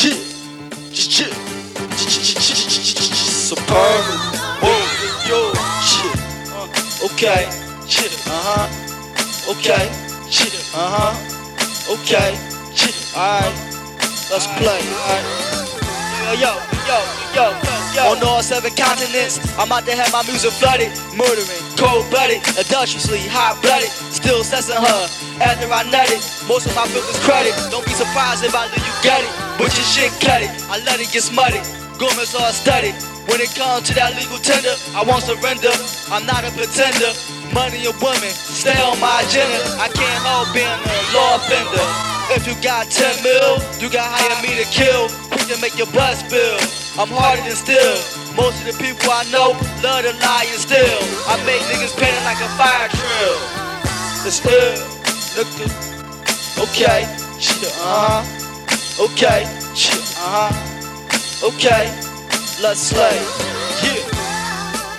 Yeah, yeah, yeah, superb. Whoa, yo. Uh, okay, shit. Uh huh. Okay, shit. Uh huh. Okay, shit. Alright, let's play. Yo, yo, yo, yo. Yo. On all seven continents, I'm out to have my music flooded, murdering, cold-blooded, industriously hot-blooded, still sessing her after I nutted. Most of my filth is credit. Don't be surprised if I do you get it, but your shit cut it. I let it get smutted. Gormans all studied. When it comes to that legal tender, I won't surrender. I'm not a pretender. Money or women, stay on my agenda. I can't help being a law offender. If you got 10 mil, you got hire me to kill. Quick to make your blood spill. I'm harder than steel. Most of the people I know love to lie and steal. I make niggas panic like a fire drill. It's ill. Nigga. Okay. Uh huh. Okay. Uh huh. Okay. Let's slay. Yeah.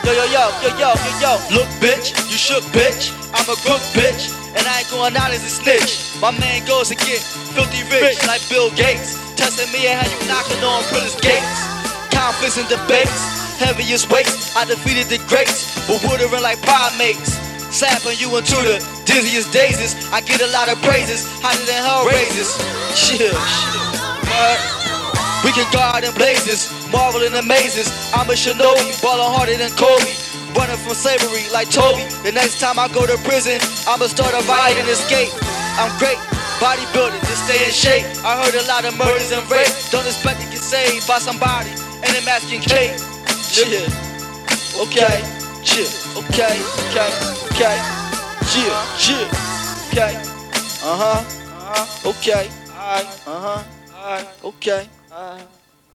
Yo, yo, yo, yo, yo, yo, yo. Look, bitch, you shook, bitch. I'm a crook, bitch. And I ain't going out as a snitch. My man goes to get filthy rich like Bill Gates. Testing me and how you knocking on Prince's gates conflicts and debates. Heaviest weights, I defeated the greats, but withering like primates. Slapping you into the dizziest daisies. I get a lot of praises, hotter than hell raises. Shit, We can guard in blazes, marvel in amazes. I'm a shinobi, ballin' harder than Kobe. Running from slavery like Toby. The next time I go to prison, I'ma start a riot and escape. I'm great, bodybuilding, just stay in shape. I heard a lot of murders and rape. Don't expect to get saved by somebody and a masking cape. Shit. Okay. Shit. Okay. Okay. Okay. Shit. Shit. Okay. Uh huh. Okay. Alright. Uh huh. Alright. Okay. Alright.